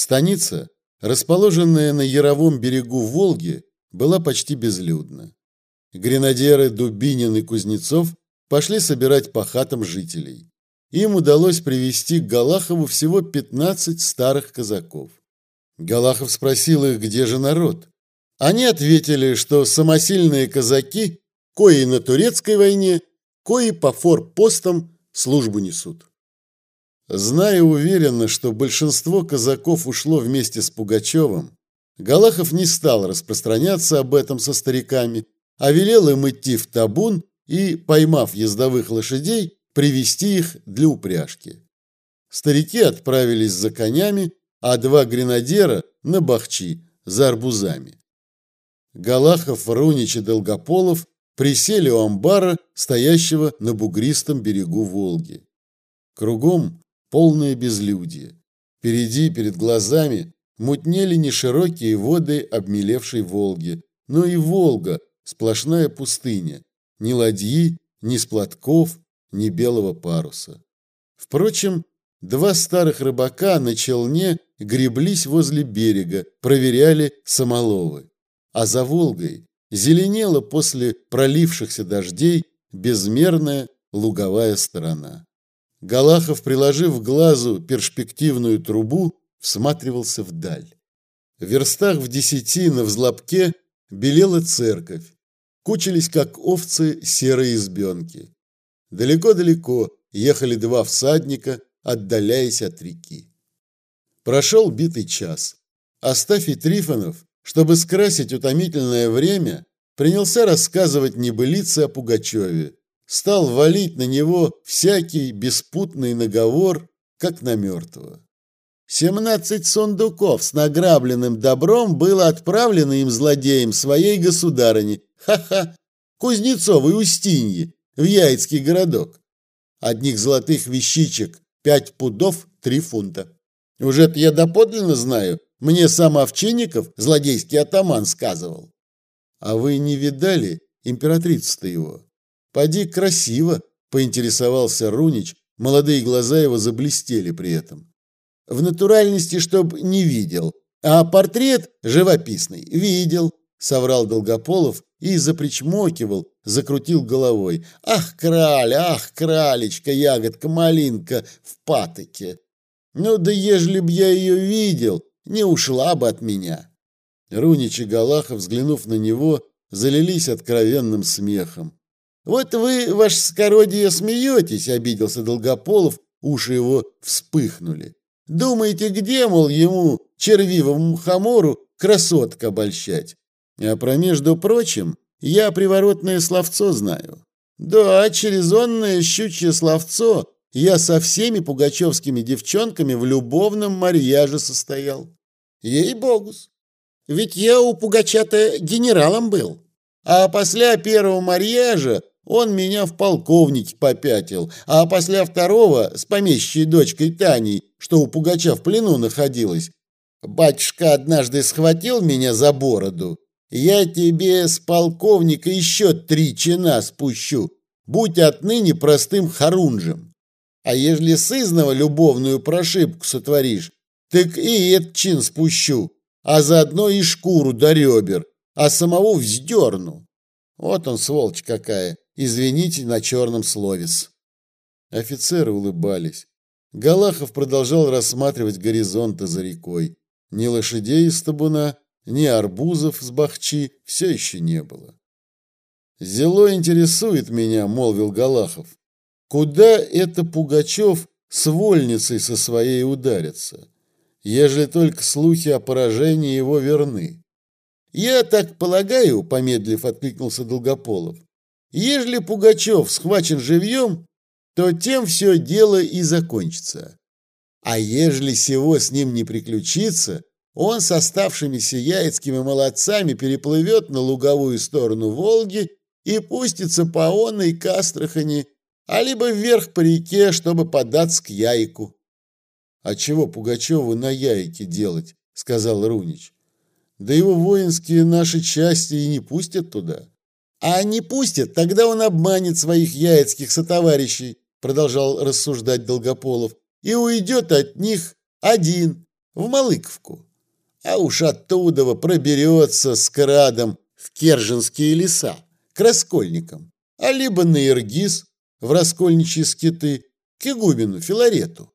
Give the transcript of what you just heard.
Станица, расположенная на Яровом берегу Волги, была почти безлюдна. Гренадеры Дубинин и Кузнецов пошли собирать по хатам жителей. Им удалось привести к Галахову всего 15 старых казаков. Галахов спросил их, где же народ. Они ответили, что самосильные казаки, кои на турецкой войне, кои по форпостам службу несут. Зная уверенно, что большинство казаков ушло вместе с Пугачевым, Галахов не стал распространяться об этом со стариками, а велел им идти в табун и, поймав ездовых лошадей, привести их для упряжки. Старики отправились за конями, а два гренадера на бахчи за арбузами. Галахов, Рунич и Долгополов присели у амбара, стоящего на бугристом берегу Волги. Кругом полное безлюдье. Впереди, перед глазами, мутнели не широкие воды обмелевшей Волги, но и Волга, сплошная пустыня, ни ладьи, ни сплотков, ни белого паруса. Впрочем, два старых рыбака на челне греблись возле берега, проверяли самоловы. А за Волгой зеленела после пролившихся дождей безмерная луговая сторона. Галахов, приложив к глазу перспективную трубу, всматривался вдаль. В верстах в десяти на взлобке белела церковь. Кучились, как овцы, серые избенки. Далеко-далеко ехали два всадника, отдаляясь от реки. Прошел битый час. Астафий Трифонов, чтобы скрасить утомительное время, принялся рассказывать небылицы о Пугачеве, стал валить на него всякий беспутный наговор, как на мертвого. Семнадцать сундуков с награбленным добром было отправлено им злодеем своей государыне, ха-ха, Кузнецовой Устиньи, в Яицкий городок. Одних золотых вещичек пять пудов три фунта. Уже это я доподлинно знаю, мне сам Овчинников, злодейский атаман, сказывал. А вы не видали императрицу-то его? Поди красиво, поинтересовался Рунич, молодые глаза его заблестели при этом. В натуральности, чтоб не видел, а портрет живописный видел, соврал Долгополов и запричмокивал, закрутил головой. Ах, краль, ах, кралечка, ягодка, малинка в патоке. Ну да ежели б я ее видел, не ушла бы от меня. Рунич и Галахов, взглянув на него, залились откровенным смехом. «Вот вы, ваше скородие, смеетесь», — обиделся Долгополов, уши его вспыхнули. «Думаете, где, мол, ему, червивому хамору, красотка обольщать? А про между прочим, я приворотное словцо знаю. Да, через онное щучье словцо я со всеми пугачевскими девчонками в любовном марьяже состоял. Ей-богус. Ведь я у Пугача-то генералом был. А после первого марьяжа он меня в полковнике попятил, а после второго с помещей дочкой Таней, что у Пугача в плену находилась, батюшка однажды схватил меня за бороду. Я тебе с полковника еще три чина спущу, будь отныне простым хорунжем. А ежели сызнова любовную прошибку сотворишь, так и этот чин спущу, а заодно и шкуру до ребер, а самого вздерну. Вот он, сволочь какая, извините на черном словес. Офицеры улыбались. Галахов продолжал рассматривать горизонты за рекой. Ни лошадей из табуна, ни арбузов с бахчи все еще не было. «Зело интересует меня», — молвил Галахов. «Куда это Пугачев с вольницей со своей ударится, ежели только слухи о поражении его верны?» «Я так полагаю», — помедлив откликнулся Долгополов, Ежели Пугачев схвачен живьем, то тем все дело и закончится. А ежели сего с ним не приключится, он с оставшимися яицкими молодцами переплывет на луговую сторону Волги и пустится по онной к Астрахани, а либо вверх по реке, чтобы податься к Яйку. — А чего Пугачеву на Яйке делать? — сказал Рунич. — Да его воинские наши части и не пустят туда. А не пустят, тогда он обманет своих яицких сотоварищей, продолжал рассуждать Долгополов, и уйдет от них один, в Малыковку, а уж оттуда проберется с крадом в Керженские леса, к раскольникам, а либо на Иргиз, в раскольничьи скиты, к игумену Филарету.